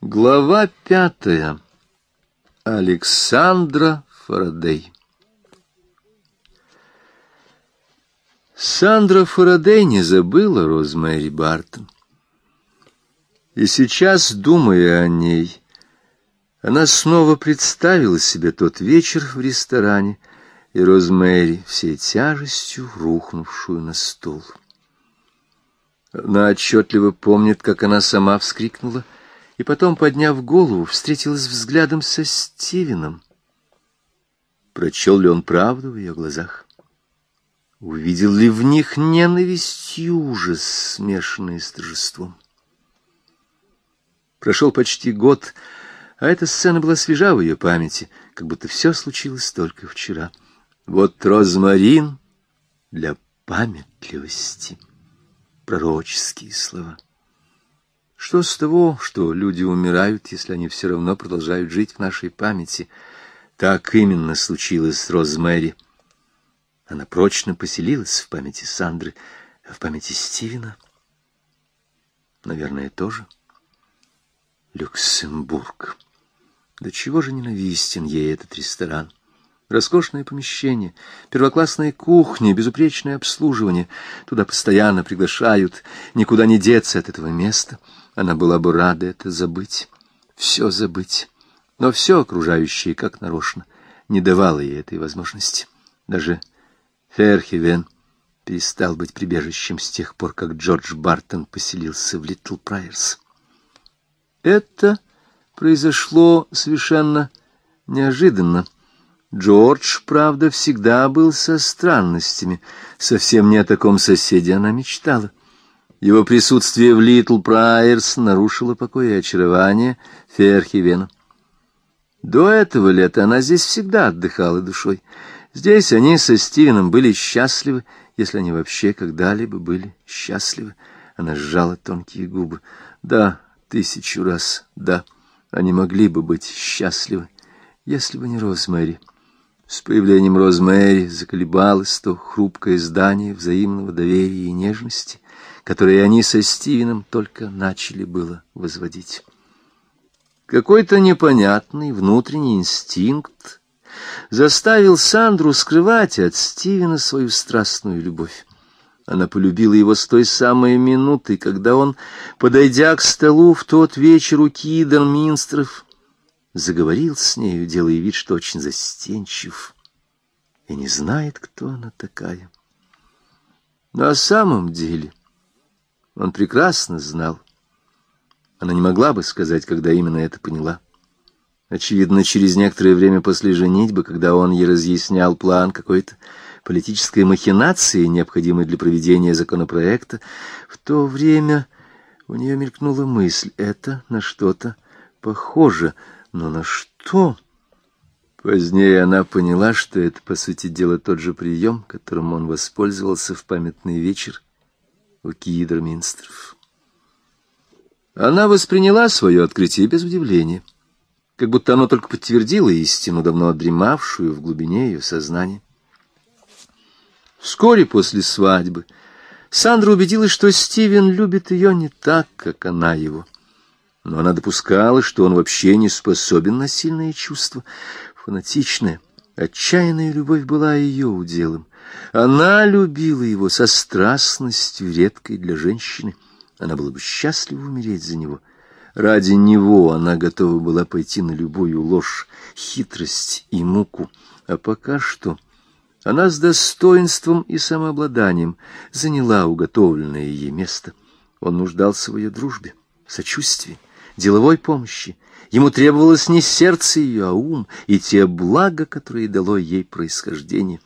Глава пятая. Александра Фарадей. Сандра Фарадей не забыла Розмэри Бартон. И сейчас, думая о ней, она снова представила себе тот вечер в ресторане и Розмэри всей тяжестью рухнувшую на стол. Она отчетливо помнит, как она сама вскрикнула — и потом, подняв голову, встретилась взглядом со Стивеном. Прочел ли он правду в ее глазах? Увидел ли в них ненависть и ужас, смешанные с торжеством? Прошел почти год, а эта сцена была свежа в ее памяти, как будто все случилось только вчера. Вот розмарин для памятливости. Пророческие слова. Что с того, что люди умирают, если они все равно продолжают жить в нашей памяти? Так именно случилось с Розмэри. Она прочно поселилась в памяти Сандры, в памяти Стивена, наверное, тоже. Люксембург. Да чего же ненавистен ей этот ресторан? Роскошное помещение, первоклассная кухня, безупречное обслуживание. Туда постоянно приглашают, никуда не деться от этого места — она была бы рада это забыть, все забыть. Но все окружающее, как нарочно, не давало ей этой возможности. Даже Ферхевен перестал быть прибежищем с тех пор, как Джордж Бартон поселился в Литл Прайерс. Это произошло совершенно неожиданно. Джордж, правда, всегда был со странностями. Совсем не о таком соседе она мечтала. Его присутствие в Литл Прайерс нарушило покой и очарование Ферхивена. До этого лета она здесь всегда отдыхала душой. Здесь они со Стивеном были счастливы, если они вообще когда-либо были счастливы. Она сжала тонкие губы. Да, тысячу раз, да, они могли бы быть счастливы, если бы не Розмэри. С появлением Розмэри заколебалось то хрупкое здание взаимного доверия и нежности, которые они со Стивеном только начали было возводить. Какой-то непонятный внутренний инстинкт заставил Сандру скрывать от Стивена свою страстную любовь. Она полюбила его с той самой минуты, когда он, подойдя к столу в тот вечер у Кидерминстров, заговорил с нею, делая вид, что очень застенчив и не знает, кто она такая. На самом деле он прекрасно знал. Она не могла бы сказать, когда именно это поняла. Очевидно, через некоторое время после женитьбы, когда он ей разъяснял план какой-то политической махинации, необходимой для проведения законопроекта, в то время у нее мелькнула мысль, это на что-то похоже, но на что? Позднее она поняла, что это, по сути дела, тот же прием, которым он воспользовался в памятный вечер, Кидерминстров. Она восприняла свое открытие без удивления, как будто оно только подтвердило истину, давно дремавшую в глубине ее сознания. Вскоре после свадьбы Сандра убедилась, что Стивен любит ее не так, как она его. Но она допускала, что он вообще не способен на сильные чувства. Фанатичная, отчаянная любовь была ее уделом. Она любила его со страстностью, редкой для женщины. Она была бы счастлива умереть за него. Ради него она готова была пойти на любую ложь, хитрость и муку. А пока что она с достоинством и самообладанием заняла уготовленное ей место. Он нуждался в ее дружбе, сочувствии, деловой помощи. Ему требовалось не сердце ее, а ум и те блага, которые дало ей происхождение.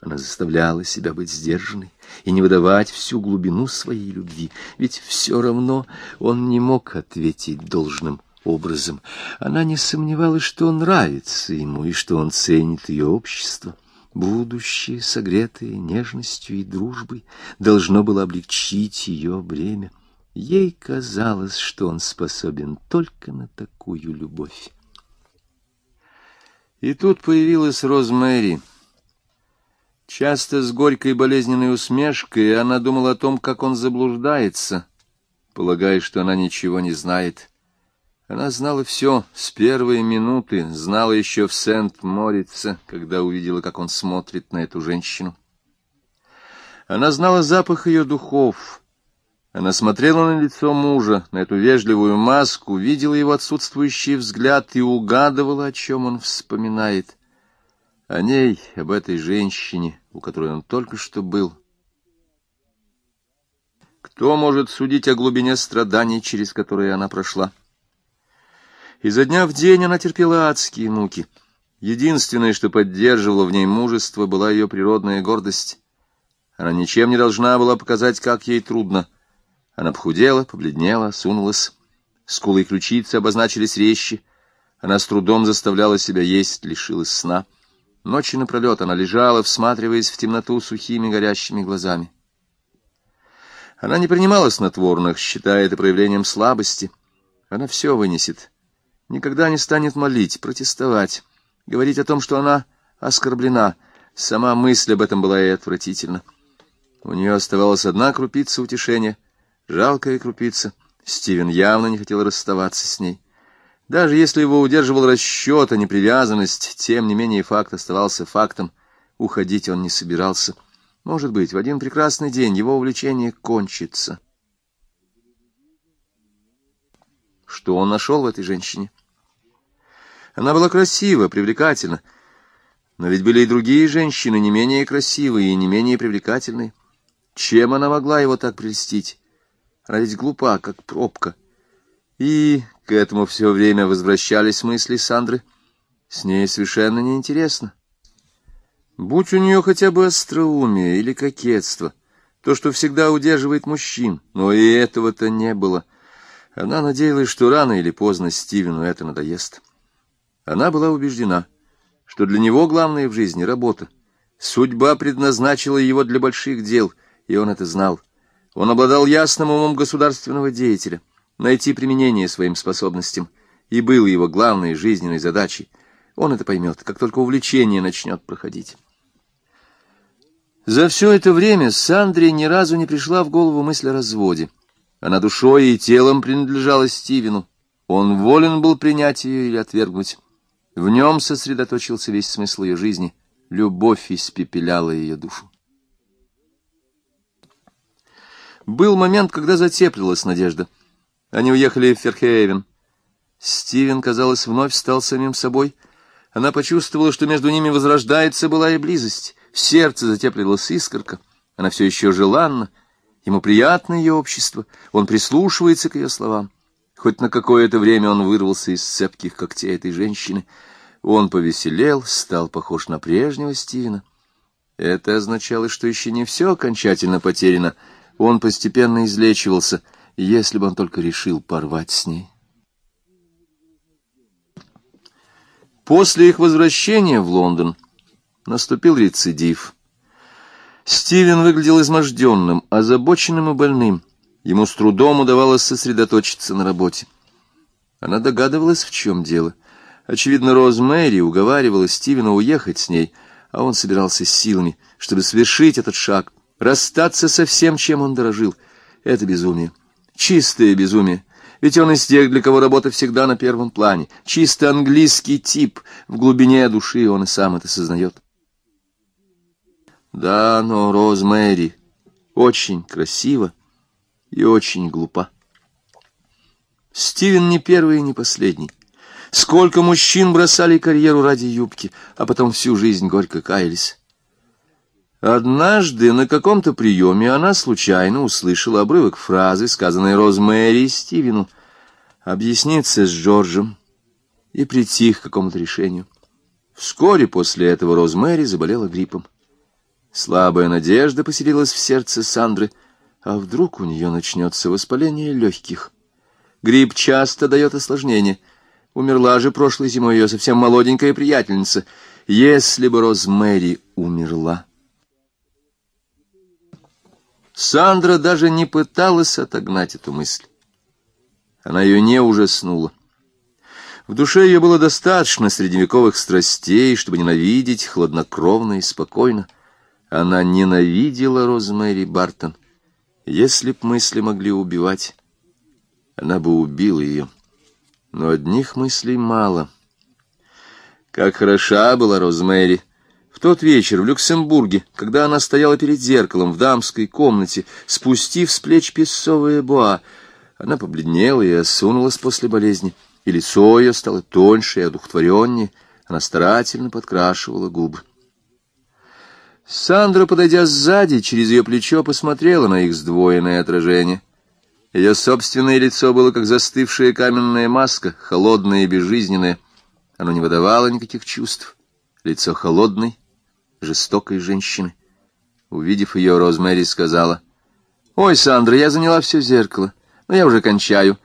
Она заставляла себя быть сдержанной и не выдавать всю глубину своей любви, ведь все равно он не мог ответить должным образом. Она не сомневалась, что он нравится ему и что он ценит ее общество. Будущее, согретое нежностью и дружбой, должно было облегчить ее бремя. Ей казалось, что он способен только на такую любовь. И тут появилась Розмэри — Часто с горькой болезненной усмешкой она думала о том, как он заблуждается, полагая, что она ничего не знает. Она знала все с первой минуты, знала еще в Сент-Морице, когда увидела, как он смотрит на эту женщину. Она знала запах ее духов. Она смотрела на лицо мужа, на эту вежливую маску, видела его отсутствующий взгляд и угадывала, о чем он вспоминает. О ней, об этой женщине, у которой он только что был. Кто может судить о глубине страданий, через которые она прошла? Изо дня в день она терпела адские муки. Единственное, что поддерживало в ней мужество, была ее природная гордость. Она ничем не должна была показать, как ей трудно. Она похудела, побледнела, сунулась. Скулы и ключицы обозначились резче. Она с трудом заставляла себя есть, лишилась сна. Ночи напролет она лежала, всматриваясь в темноту сухими горящими глазами. Она не принимала снотворных, считая это проявлением слабости. Она все вынесет никогда не станет молить, протестовать, говорить о том, что она оскорблена. Сама мысль об этом была и отвратительна. У нее оставалась одна крупица утешения, жалкая крупица. Стивен явно не хотел расставаться с ней. Даже если его удерживал расчет, а не привязанность, тем не менее факт оставался фактом. Уходить он не собирался. Может быть, в один прекрасный день его увлечение кончится. Что он нашел в этой женщине? Она была красива, привлекательна. Но ведь были и другие женщины, не менее красивые и не менее привлекательные. Чем она могла его так прельстить? Она ведь глупа, как пробка. И к этому все время возвращались мысли Сандры. С ней совершенно неинтересно. Будь у нее хотя бы остроумие или кокетство, то, что всегда удерживает мужчин, но и этого-то не было. Она надеялась, что рано или поздно Стивену это надоест. Она была убеждена, что для него главное в жизни — работа. Судьба предназначила его для больших дел, и он это знал. Он обладал ясным умом государственного деятеля, найти применение своим способностям, и был его главной жизненной задачей. Он это поймет, как только увлечение начнет проходить. За все это время Сандре ни разу не пришла в голову мысль о разводе. Она душой и телом принадлежала Стивену. Он волен был принять ее или отвергнуть. В нем сосредоточился весь смысл ее жизни. Любовь испепеляла ее душу. Был момент, когда затеплилась надежда. Они уехали в Ферхейвен. Стивен, казалось, вновь стал самим собой. Она почувствовала, что между ними возрождается была и близость. В сердце затеплилась искорка. Она все еще желанна. Ему приятно ее общество. Он прислушивается к ее словам. Хоть на какое-то время он вырвался из цепких когтей этой женщины. Он повеселел, стал похож на прежнего Стивена. Это означало, что еще не все окончательно потеряно. Он постепенно излечивался, если бы он только решил порвать с ней. После их возвращения в Лондон наступил рецидив. Стивен выглядел изможденным, озабоченным и больным. Ему с трудом удавалось сосредоточиться на работе. Она догадывалась, в чем дело. Очевидно, Роз Мэри уговаривала Стивена уехать с ней, а он собирался силами, чтобы совершить этот шаг, расстаться со всем, чем он дорожил. Это безумие. Чистое безумие. Ведь он из тех, для кого работа всегда на первом плане. Чисто английский тип. В глубине души он и сам это сознает. Да, но Роз Мэри очень красиво и очень глупа. Стивен не первый и не последний. Сколько мужчин бросали карьеру ради юбки, а потом всю жизнь горько каялись. Однажды на каком-то приеме она случайно услышала обрывок фразы, сказанной Розмэри Стивену, объясниться с Джорджем и прийти к какому-то решению. Вскоре после этого Розмэри заболела гриппом. Слабая надежда поселилась в сердце Сандры — а вдруг у нее начнется воспаление легких? Грипп часто дает осложнения. Умерла же прошлой зимой ее совсем молоденькая приятельница. Если бы Розмэри умерла... Сандра даже не пыталась отогнать эту мысль. Она ее не ужаснула. В душе ее было достаточно средневековых страстей, чтобы ненавидеть хладнокровно и спокойно. Она ненавидела Розмэри Бартон — если б мысли могли убивать, она бы убила ее. но одних мыслей мало. Как хороша была Розмэри! В тот вечер в Люксембурге, когда она стояла перед зеркалом в дамской комнате, спустив с плеч песцовые буа, она побледнела и осунулась после болезни, и лицо ее стало тоньше и одухотвореннее, она старательно подкрашивала губы. Сандра, подойдя сзади, через ее плечо посмотрела на их сдвоенное отражение. Ее собственное лицо было как застывшая каменная маска, холодное и безжизненное. Оно не выдавало никаких чувств. Лицо холодной, жестокой женщины. Увидев ее, Розмэри сказала, «Ой, Сандра, я заняла все зеркало, но я уже кончаю.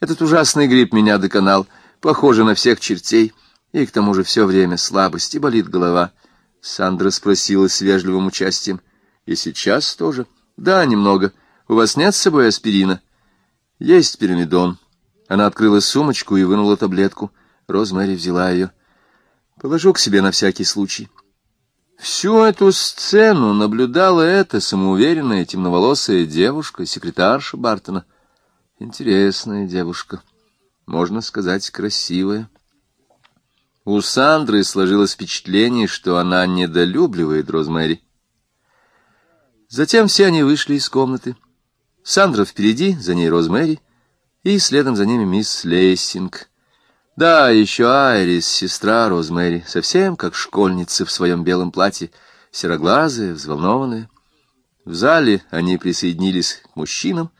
Этот ужасный грипп меня доконал, похоже на всех чертей, и к тому же все время слабость и болит голова». Сандра спросила с вежливым участием, «И сейчас тоже?» «Да, немного. У вас нет с собой аспирина?» «Есть пирамидон». Она открыла сумочку и вынула таблетку. Розмэри взяла ее. «Положу к себе на всякий случай». Всю эту сцену наблюдала эта самоуверенная темноволосая девушка, секретарша Бартона. Интересная девушка, можно сказать, красивая. У Сандры сложилось впечатление, что она недолюбливает Розмэри. Затем все они вышли из комнаты. Сандра впереди, за ней Розмэри, и следом за ними мисс Лейсинг. Да, еще Айрис, сестра Розмэри, совсем как школьница в своем белом платье, сероглазая, взволнованная. В зале они присоединились к мужчинам,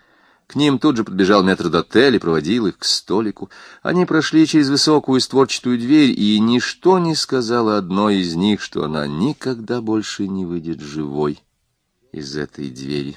к ним тут же подбежал метрдотель и проводил их к столику. Они прошли через высокую створчатую дверь, и ничто не сказала одной из них, что она никогда больше не выйдет живой из этой двери.